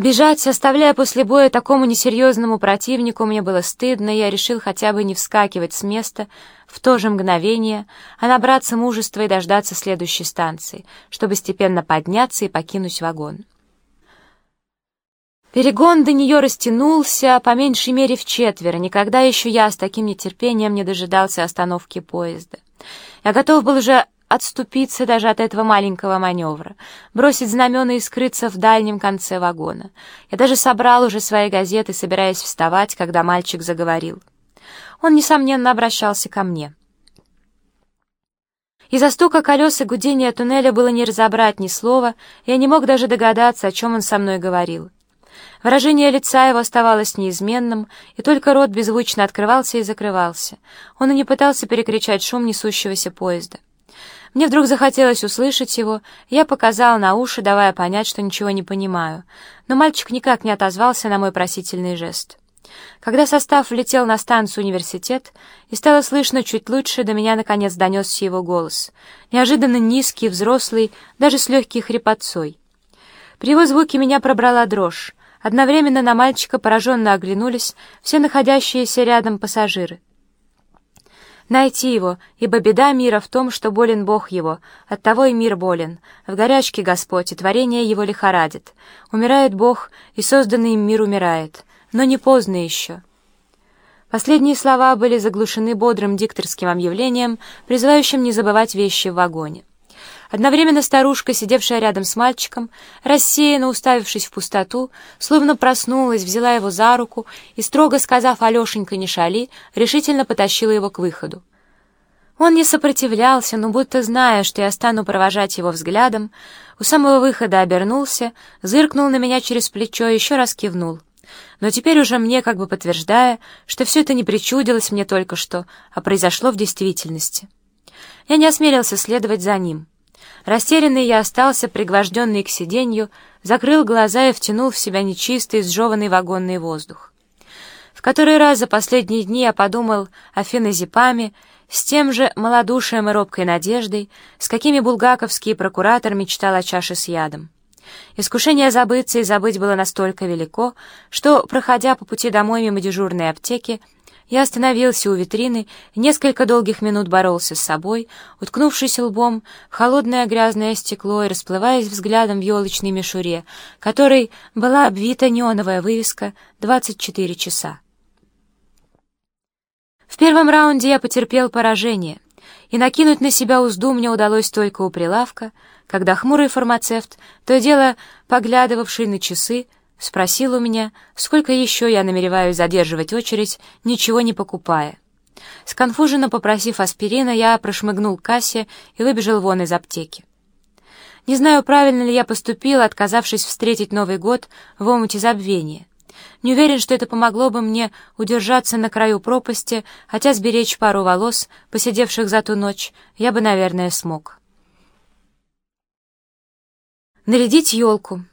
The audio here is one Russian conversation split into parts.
Бежать, оставляя после боя такому несерьезному противнику, мне было стыдно, я решил хотя бы не вскакивать с места в то же мгновение, а набраться мужества и дождаться следующей станции, чтобы степенно подняться и покинуть вагон. Перегон до нее растянулся, по меньшей мере, в четверо. Никогда еще я с таким нетерпением не дожидался остановки поезда. Я готов был уже отступиться даже от этого маленького маневра, бросить знамена и скрыться в дальнем конце вагона. Я даже собрал уже свои газеты, собираясь вставать, когда мальчик заговорил. Он, несомненно, обращался ко мне. Из-за стука колес и гудения туннеля было не разобрать ни слова, я не мог даже догадаться, о чем он со мной говорил. Выражение лица его оставалось неизменным, и только рот беззвучно открывался и закрывался. Он и не пытался перекричать шум несущегося поезда. Мне вдруг захотелось услышать его, я показал на уши, давая понять, что ничего не понимаю, но мальчик никак не отозвался на мой просительный жест. Когда состав влетел на станцию университет, и стало слышно чуть лучше, до меня наконец донесся его голос, неожиданно низкий, взрослый, даже с легкой хрипотцой. При его звуке меня пробрала дрожь. Одновременно на мальчика пораженно оглянулись все находящиеся рядом пассажиры. Найти его, ибо беда мира в том, что болен Бог его, оттого и мир болен. В горячке Господь, и творение его лихорадит. Умирает Бог, и созданный им мир умирает. Но не поздно еще. Последние слова были заглушены бодрым дикторским объявлением, призывающим не забывать вещи в вагоне. Одновременно старушка, сидевшая рядом с мальчиком, рассеянно уставившись в пустоту, словно проснулась, взяла его за руку и, строго сказав «Алешенька, не шали», решительно потащила его к выходу. Он не сопротивлялся, но будто зная, что я стану провожать его взглядом, у самого выхода обернулся, зыркнул на меня через плечо и еще раз кивнул. Но теперь уже мне как бы подтверждая, что все это не причудилось мне только что, а произошло в действительности. Я не осмелился следовать за ним. Растерянный я остался, пригвожденный к сиденью, закрыл глаза и втянул в себя нечистый, сжеванный вагонный воздух. В который раз за последние дни я подумал о феназепаме с тем же малодушием и робкой надеждой, с какими булгаковский прокуратор мечтал о чаше с ядом. Искушение забыться и забыть было настолько велико, что, проходя по пути домой мимо дежурной аптеки, я остановился у витрины несколько долгих минут боролся с собой, уткнувшись лбом в холодное грязное стекло и расплываясь взглядом в елочной мишуре, которой была обвита неоновая вывеска «24 часа». В первом раунде я потерпел поражение, и накинуть на себя узду мне удалось только у прилавка, когда хмурый фармацевт, то дело поглядывавший на часы, Спросил у меня, сколько еще я намереваюсь задерживать очередь, ничего не покупая. Сконфуженно попросив аспирина, я прошмыгнул к кассе и выбежал вон из аптеки. Не знаю, правильно ли я поступил, отказавшись встретить Новый год в омуте забвения. Не уверен, что это помогло бы мне удержаться на краю пропасти, хотя сберечь пару волос, посидевших за ту ночь, я бы, наверное, смог. Нарядить елку.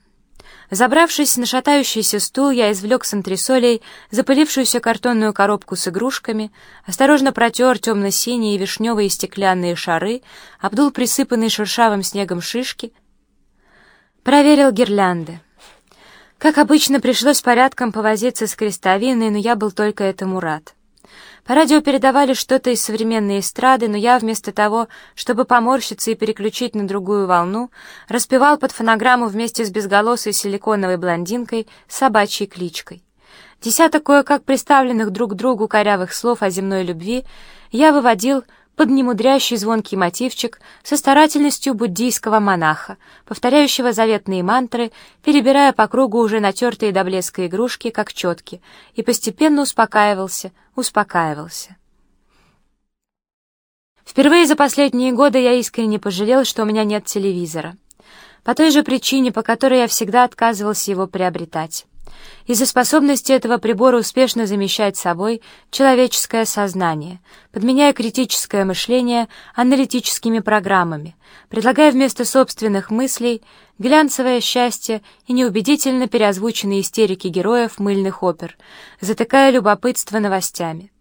Забравшись на шатающийся стул, я извлек с антресолей запылившуюся картонную коробку с игрушками, осторожно протер темно-синие и вишневые стеклянные шары, обдул присыпанные шершавым снегом шишки, проверил гирлянды. Как обычно, пришлось порядком повозиться с крестовиной, но я был только этому рад. По радио передавали что-то из современной эстрады, но я вместо того, чтобы поморщиться и переключить на другую волну, распевал под фонограмму вместе с безголосой силиконовой блондинкой собачьей кличкой. Десяток кое-как приставленных друг другу корявых слов о земной любви я выводил под немудрящий звонкий мотивчик со старательностью буддийского монаха, повторяющего заветные мантры, перебирая по кругу уже натертые до блеска игрушки, как четки, и постепенно успокаивался, успокаивался. Впервые за последние годы я искренне пожалел, что у меня нет телевизора. По той же причине, по которой я всегда отказывался его приобретать из-за способности этого прибора успешно замещать собой человеческое сознание, подменяя критическое мышление аналитическими программами, предлагая вместо собственных мыслей глянцевое счастье и неубедительно переозвученные истерики героев мыльных опер, затыкая любопытство новостями.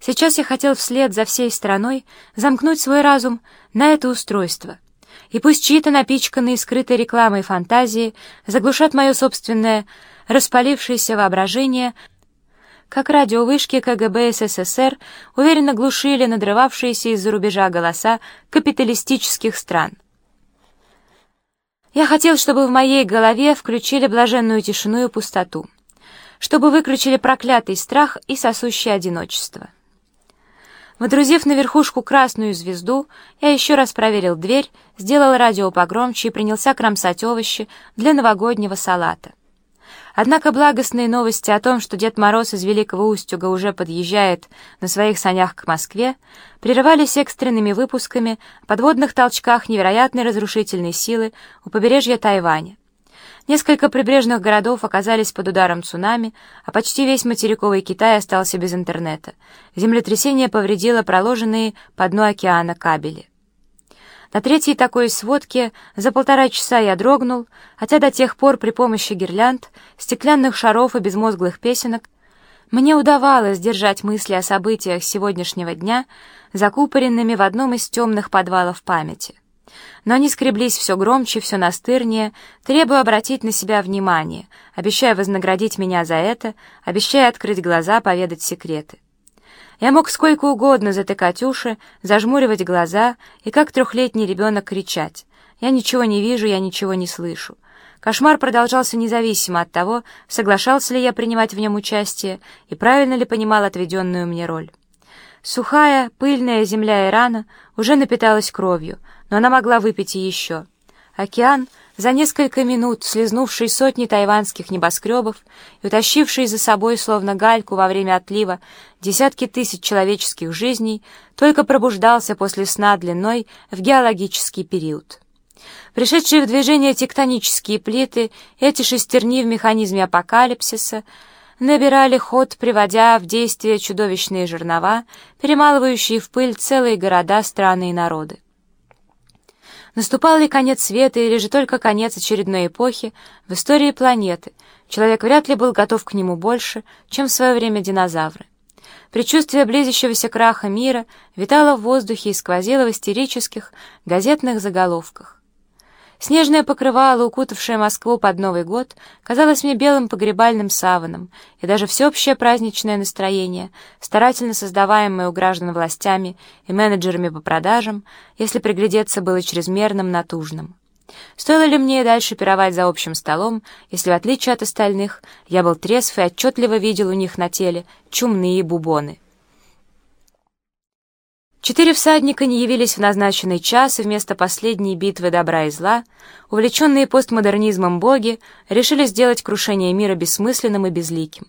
Сейчас я хотел вслед за всей страной замкнуть свой разум на это устройство, И пусть чьи-то напичканные скрытой рекламой фантазии заглушат мое собственное распалившееся воображение, как радиовышки КГБ СССР уверенно глушили надрывавшиеся из-за рубежа голоса капиталистических стран. Я хотел, чтобы в моей голове включили блаженную тишину и пустоту, чтобы выключили проклятый страх и сосущее одиночество. Водрузив на верхушку красную звезду, я еще раз проверил дверь, сделал радио погромче и принялся кромсать овощи для новогоднего салата. Однако благостные новости о том, что Дед Мороз из Великого Устюга уже подъезжает на своих санях к Москве, прерывались экстренными выпусками подводных толчках невероятной разрушительной силы у побережья Тайваня. Несколько прибрежных городов оказались под ударом цунами, а почти весь материковый Китай остался без интернета. Землетрясение повредило проложенные по дну океана кабели. На третьей такой сводке за полтора часа я дрогнул, хотя до тех пор при помощи гирлянд, стеклянных шаров и безмозглых песенок мне удавалось держать мысли о событиях сегодняшнего дня закупоренными в одном из темных подвалов памяти но они скреблись все громче, все настырнее, требуя обратить на себя внимание, обещая вознаградить меня за это, обещая открыть глаза, поведать секреты. Я мог сколько угодно затыкать уши, зажмуривать глаза и как трехлетний ребенок кричать. «Я ничего не вижу, я ничего не слышу». Кошмар продолжался независимо от того, соглашался ли я принимать в нем участие и правильно ли понимал отведенную мне роль. Сухая, пыльная земля Ирана уже напиталась кровью, но она могла выпить и еще. Океан, за несколько минут слезнувший сотни тайванских небоскребов и утащивший за собой, словно гальку во время отлива, десятки тысяч человеческих жизней, только пробуждался после сна длиной в геологический период. Пришедшие в движение тектонические плиты, эти шестерни в механизме апокалипсиса, набирали ход, приводя в действие чудовищные жернова, перемалывающие в пыль целые города, страны и народы. Наступал ли конец света или же только конец очередной эпохи в истории планеты? Человек вряд ли был готов к нему больше, чем в свое время динозавры. Предчувствие близящегося краха мира витало в воздухе и сквозило в истерических газетных заголовках. Снежное покрывало, укутавшее Москву под Новый год, казалось мне белым погребальным саваном, и даже всеобщее праздничное настроение, старательно создаваемое у граждан властями и менеджерами по продажам, если приглядеться, было чрезмерным натужным. Стоило ли мне дальше пировать за общим столом, если, в отличие от остальных, я был трезв и отчетливо видел у них на теле чумные бубоны? Четыре всадника не явились в назначенный час, и вместо последней битвы добра и зла, увлеченные постмодернизмом боги, решили сделать крушение мира бессмысленным и безликим.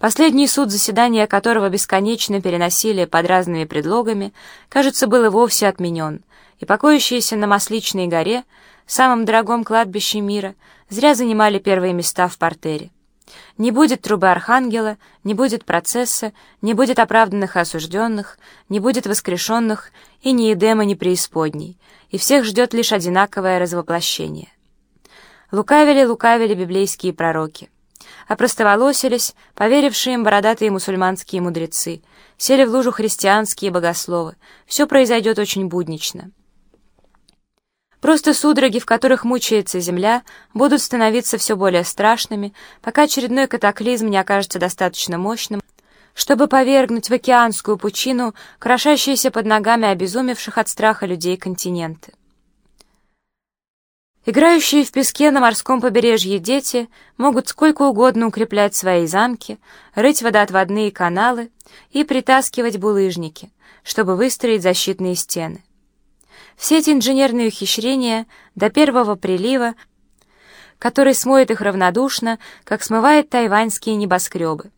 Последний суд, заседания которого бесконечно переносили под разными предлогами, кажется, был и вовсе отменен, и покоящиеся на Масличной горе, самом дорогом кладбище мира, зря занимали первые места в портере. Не будет трубы архангела, не будет процесса, не будет оправданных и осужденных, не будет воскрешенных и ни Эдема, ни преисподней, и всех ждет лишь одинаковое развоплощение. Лукавили, лукавили библейские пророки. Опростоволосились, поверившие им бородатые мусульманские мудрецы, сели в лужу христианские богословы. Все произойдет очень буднично. Просто судороги, в которых мучается Земля, будут становиться все более страшными, пока очередной катаклизм не окажется достаточно мощным, чтобы повергнуть в океанскую пучину крошащиеся под ногами обезумевших от страха людей континенты. Играющие в песке на морском побережье дети могут сколько угодно укреплять свои замки, рыть водоотводные каналы и притаскивать булыжники, чтобы выстроить защитные стены. Все эти инженерные ухищрения до первого прилива, который смоет их равнодушно, как смывает тайваньские небоскребы.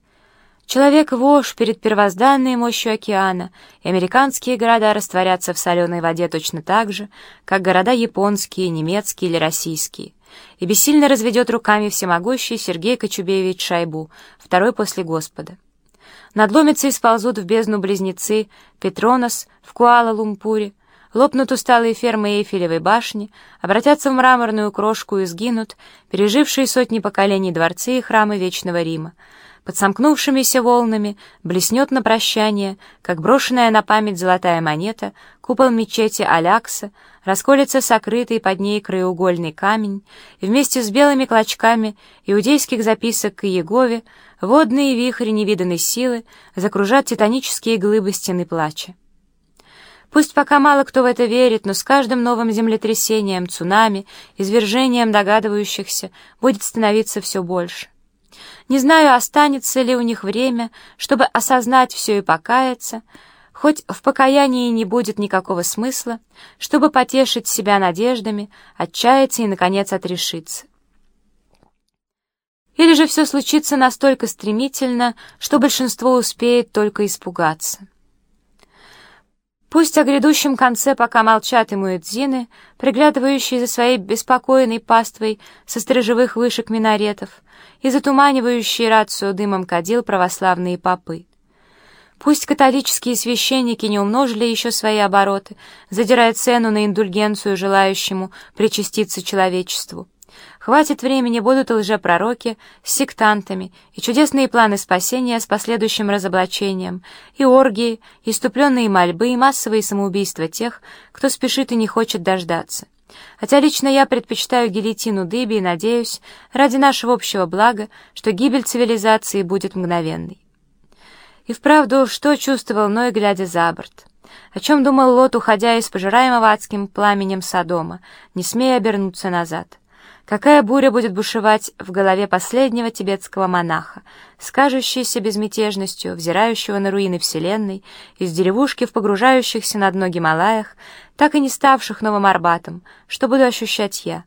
Человек-вошь перед первозданной мощью океана, и американские города растворятся в соленой воде точно так же, как города японские, немецкие или российские. И бессильно разведет руками всемогущий Сергей Кочубеевич Шайбу, второй после Господа. Надломятся и сползут в бездну близнецы Петронос в Куала-Лумпуре, лопнут усталые фермы Эйфелевой башни, обратятся в мраморную крошку и сгинут, пережившие сотни поколений дворцы и храмы Вечного Рима. Под сомкнувшимися волнами блеснет на прощание, как брошенная на память золотая монета, купол мечети Алякса, расколется сокрытый под ней краеугольный камень, и вместе с белыми клочками иудейских записок к Иегове водные вихри невиданной силы закружат титанические глыбы стены плача. Пусть пока мало кто в это верит, но с каждым новым землетрясением, цунами, извержением догадывающихся будет становиться все больше. Не знаю, останется ли у них время, чтобы осознать все и покаяться, хоть в покаянии не будет никакого смысла, чтобы потешить себя надеждами, отчаяться и, наконец, отрешиться. Или же все случится настолько стремительно, что большинство успеет только испугаться. Пусть о грядущем конце пока молчат и муэдзины, приглядывающие за своей беспокойной паствой со сторожевых вышек минаретов и затуманивающие рацию дымом кадил православные попы. Пусть католические священники не умножили еще свои обороты, задирая цену на индульгенцию желающему причаститься человечеству. Хватит времени, будут лжепророки с сектантами, и чудесные планы спасения с последующим разоблачением, и оргии, и иступленные мольбы, и массовые самоубийства тех, кто спешит и не хочет дождаться. Хотя лично я предпочитаю гильотину дыби и надеюсь, ради нашего общего блага, что гибель цивилизации будет мгновенной. И вправду, что чувствовал Ной, глядя за борт? О чем думал Лот, уходя из пожираемого адским пламенем Содома, не смея обернуться назад? Какая буря будет бушевать в голове последнего тибетского монаха, скажущейся безмятежностью, взирающего на руины Вселенной, из деревушки в погружающихся на дно Гималаях, так и не ставших Новым Арбатом, что буду ощущать я.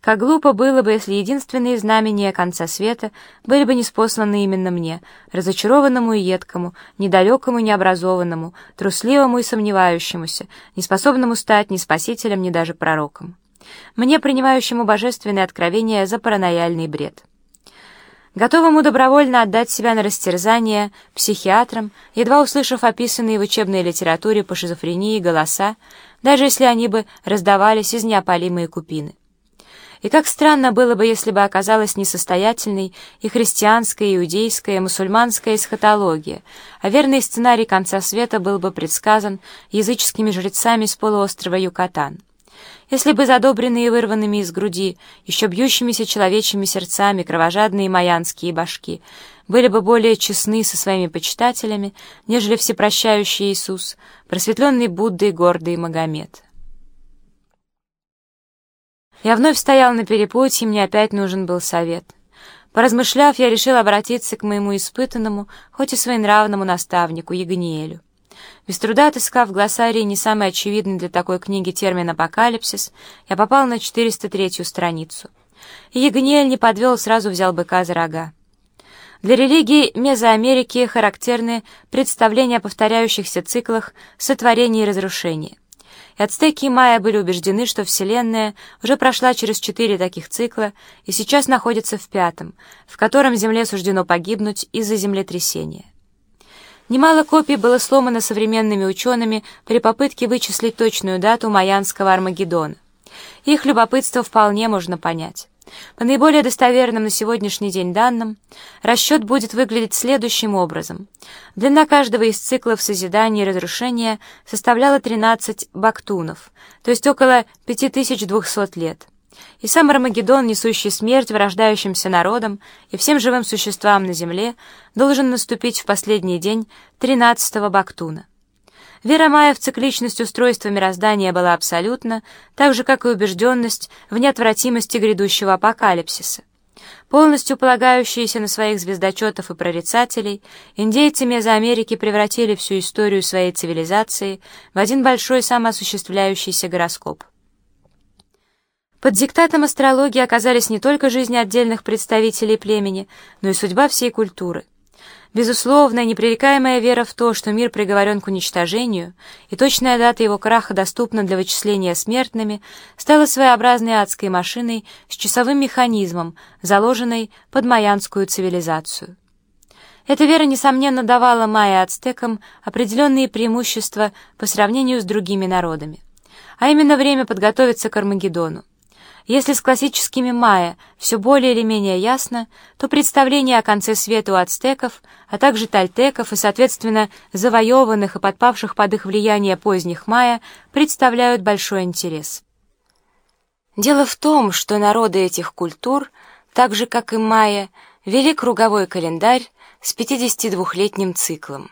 Как глупо было бы, если единственные знамения конца света были бы неспосланы именно мне, разочарованному и едкому, недалекому и необразованному, трусливому и сомневающемуся, неспособному стать ни спасителем, ни даже пророком мне, принимающему божественные откровения за паранояльный бред. Готовому добровольно отдать себя на растерзание психиатрам, едва услышав описанные в учебной литературе по шизофрении голоса, даже если они бы раздавались из неопалимые купины. И как странно было бы, если бы оказалась несостоятельной и христианская, и иудейская, и мусульманская эсхатология, а верный сценарий конца света был бы предсказан языческими жрецами с полуострова Юкатан если бы задобренные вырванными из груди, еще бьющимися человечьими сердцами кровожадные майянские башки были бы более честны со своими почитателями, нежели всепрощающий Иисус, просветленный Будда и гордый Магомед. Я вновь стоял на перепутье, мне опять нужен был совет. Поразмышляв, я решил обратиться к моему испытанному, хоть и своенравному наставнику Ягниелю. Без труда отыскав в глоссарии не самый очевидный для такой книги термин «апокалипсис», я попал на 403-ю страницу. И не подвел, сразу взял быка за рога. Для религии Мезоамерики характерны представления о повторяющихся циклах сотворения и разрушения. И ацтеки и майя были убеждены, что Вселенная уже прошла через четыре таких цикла и сейчас находится в пятом, в котором Земле суждено погибнуть из-за землетрясения. Немало копий было сломано современными учеными при попытке вычислить точную дату майянского Армагеддона. Их любопытство вполне можно понять. По наиболее достоверным на сегодняшний день данным, расчет будет выглядеть следующим образом. Длина каждого из циклов созидания и разрушения составляла 13 бактунов, то есть около 5200 лет и сам Армагеддон, несущий смерть вырождающимся народам и всем живым существам на земле, должен наступить в последний день 13-го Бактуна. Вера Майя в цикличность устройства мироздания была абсолютна, так же, как и убежденность в неотвратимости грядущего апокалипсиса. Полностью полагающиеся на своих звездочетов и прорицателей, индейцы Мезоамерики превратили всю историю своей цивилизации в один большой самоосуществляющийся гороскоп. Под диктатом астрологии оказались не только жизни отдельных представителей племени, но и судьба всей культуры. Безусловная, непререкаемая вера в то, что мир приговорен к уничтожению, и точная дата его краха доступна для вычисления смертными, стала своеобразной адской машиной с часовым механизмом, заложенной под майянскую цивилизацию. Эта вера, несомненно, давала майя-ацтекам определенные преимущества по сравнению с другими народами, а именно время подготовиться к Армагеддону. Если с классическими майя все более или менее ясно, то представления о конце света у ацтеков, а также тальтеков и, соответственно, завоеванных и подпавших под их влияние поздних майя представляют большой интерес. Дело в том, что народы этих культур, так же как и майя, вели круговой календарь с 52-летним циклом.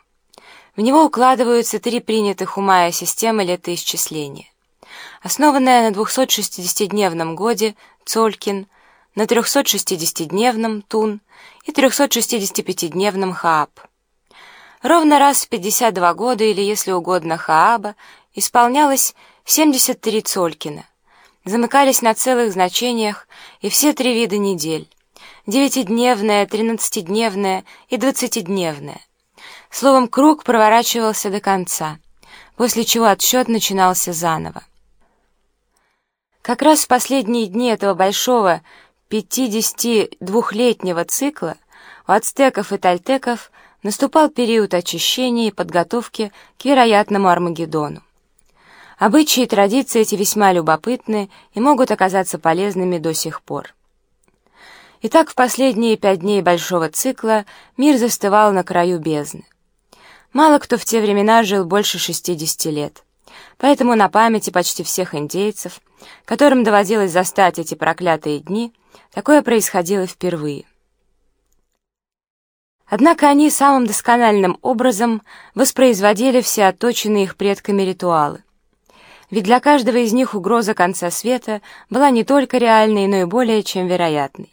В него укладываются три принятых у майя системы летоисчисления основанная на 260-дневном годе Цолькин, на 360-дневном Тун и 365-дневном Хааб. Ровно раз в 52 года, или, если угодно, Хааба, исполнялось 73 Цолькина. Замыкались на целых значениях и все три вида недель — девятидневная, тринадцатидневная и двадцатидневная. Словом, круг проворачивался до конца, после чего отсчет начинался заново. Как раз в последние дни этого большого 52-летнего цикла у ацтеков и тальтеков наступал период очищения и подготовки к вероятному Армагеддону. Обычаи и традиции эти весьма любопытны и могут оказаться полезными до сих пор. Итак, в последние пять дней большого цикла мир застывал на краю бездны. Мало кто в те времена жил больше 60 лет. Поэтому на памяти почти всех индейцев, которым доводилось застать эти проклятые дни, такое происходило впервые. Однако они самым доскональным образом воспроизводили все отточенные их предками ритуалы. Ведь для каждого из них угроза конца света была не только реальной, но и более чем вероятной.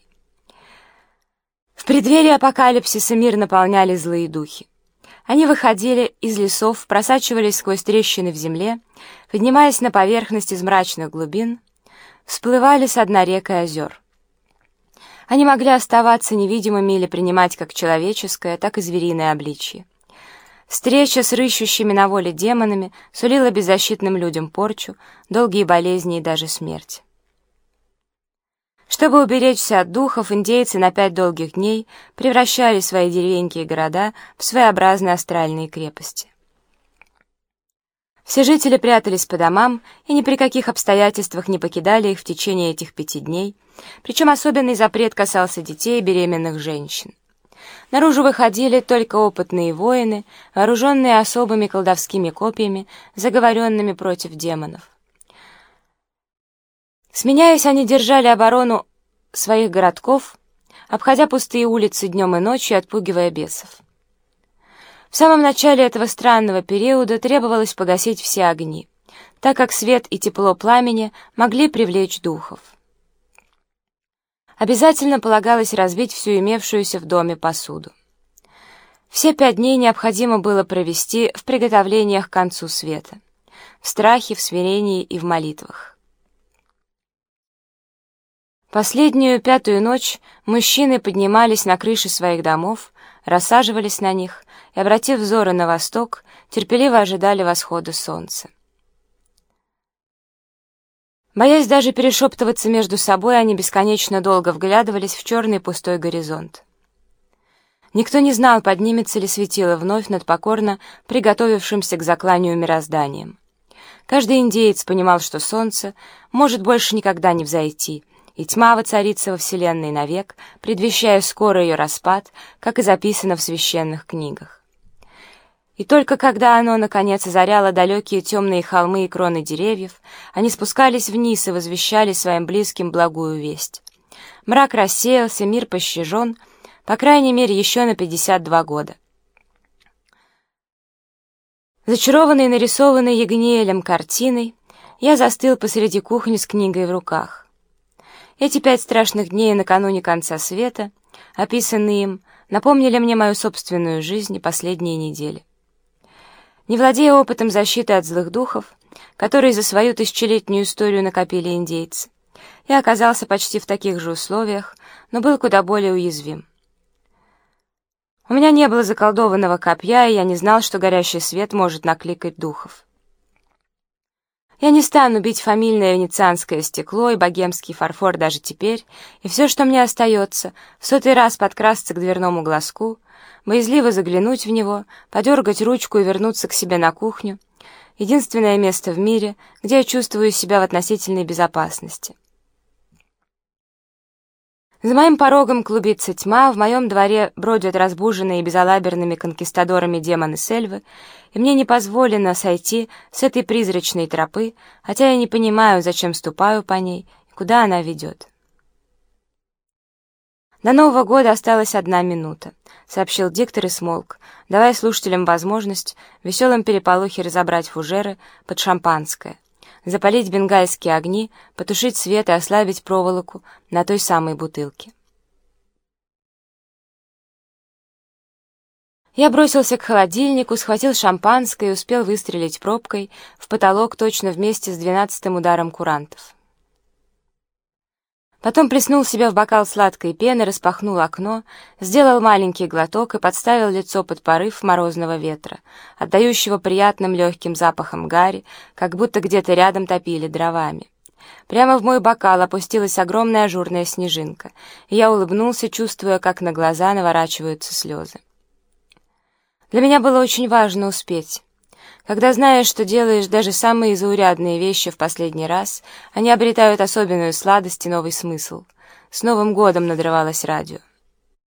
В преддверии апокалипсиса мир наполняли злые духи. Они выходили из лесов, просачивались сквозь трещины в земле, поднимаясь на поверхность из мрачных глубин, всплывали с дна рек и озер. Они могли оставаться невидимыми или принимать как человеческое, так и звериное обличье. Встреча с рыщущими на воле демонами сулила беззащитным людям порчу, долгие болезни и даже смерть. Чтобы уберечься от духов, индейцы на пять долгих дней превращали свои деревеньки и города в своеобразные астральные крепости. Все жители прятались по домам и ни при каких обстоятельствах не покидали их в течение этих пяти дней, причем особенный запрет касался детей и беременных женщин. Наружу выходили только опытные воины, вооруженные особыми колдовскими копьями, заговоренными против демонов. Сменяясь, они держали оборону своих городков, обходя пустые улицы днем и ночью, отпугивая бесов. В самом начале этого странного периода требовалось погасить все огни, так как свет и тепло пламени могли привлечь духов. Обязательно полагалось разбить всю имевшуюся в доме посуду. Все пять дней необходимо было провести в приготовлениях к концу света, в страхе, в смирении и в молитвах. Последнюю пятую ночь мужчины поднимались на крыши своих домов, рассаживались на них и, обратив взоры на восток, терпеливо ожидали восхода солнца. Боясь даже перешептываться между собой, они бесконечно долго вглядывались в черный пустой горизонт. Никто не знал, поднимется ли светило вновь над покорно приготовившимся к закланию мирозданием. Каждый индеец понимал, что солнце может больше никогда не взойти — и тьма воцарится во Вселенной навек, предвещая скоро ее распад, как и записано в священных книгах. И только когда оно, наконец, озаряло далекие темные холмы и кроны деревьев, они спускались вниз и возвещали своим близким благую весть. Мрак рассеялся, мир пощажен, по крайней мере, еще на 52 года. Зачарованный нарисованный Ягниелем картиной, я застыл посреди кухни с книгой в руках. Эти пять страшных дней накануне конца света, описанные им, напомнили мне мою собственную жизнь и последние недели. Не владея опытом защиты от злых духов, которые за свою тысячелетнюю историю накопили индейцы, я оказался почти в таких же условиях, но был куда более уязвим. У меня не было заколдованного копья, и я не знал, что горящий свет может накликать духов. Я не стану бить фамильное венецианское стекло и богемский фарфор даже теперь, и все, что мне остается, в сотый раз подкрасться к дверному глазку, боязливо заглянуть в него, подергать ручку и вернуться к себе на кухню, единственное место в мире, где я чувствую себя в относительной безопасности. За моим порогом клубится тьма, в моем дворе бродят разбуженные безалаберными конкистадорами демоны сельвы, и мне не позволено сойти с этой призрачной тропы, хотя я не понимаю, зачем ступаю по ней и куда она ведет. «До Нового года осталась одна минута», — сообщил диктор и смолк, давая слушателям возможность в веселом разобрать фужеры под шампанское — запалить бенгальские огни, потушить свет и ослабить проволоку на той самой бутылке. Я бросился к холодильнику, схватил шампанское и успел выстрелить пробкой в потолок точно вместе с двенадцатым ударом курантов. Потом плеснул себе в бокал сладкой пены, распахнул окно, сделал маленький глоток и подставил лицо под порыв морозного ветра, отдающего приятным легким запахом гари, как будто где-то рядом топили дровами. Прямо в мой бокал опустилась огромная ажурная снежинка, и я улыбнулся, чувствуя, как на глаза наворачиваются слезы. Для меня было очень важно успеть. Когда знаешь, что делаешь даже самые заурядные вещи в последний раз, они обретают особенную сладость и новый смысл. С Новым годом надрывалось радио.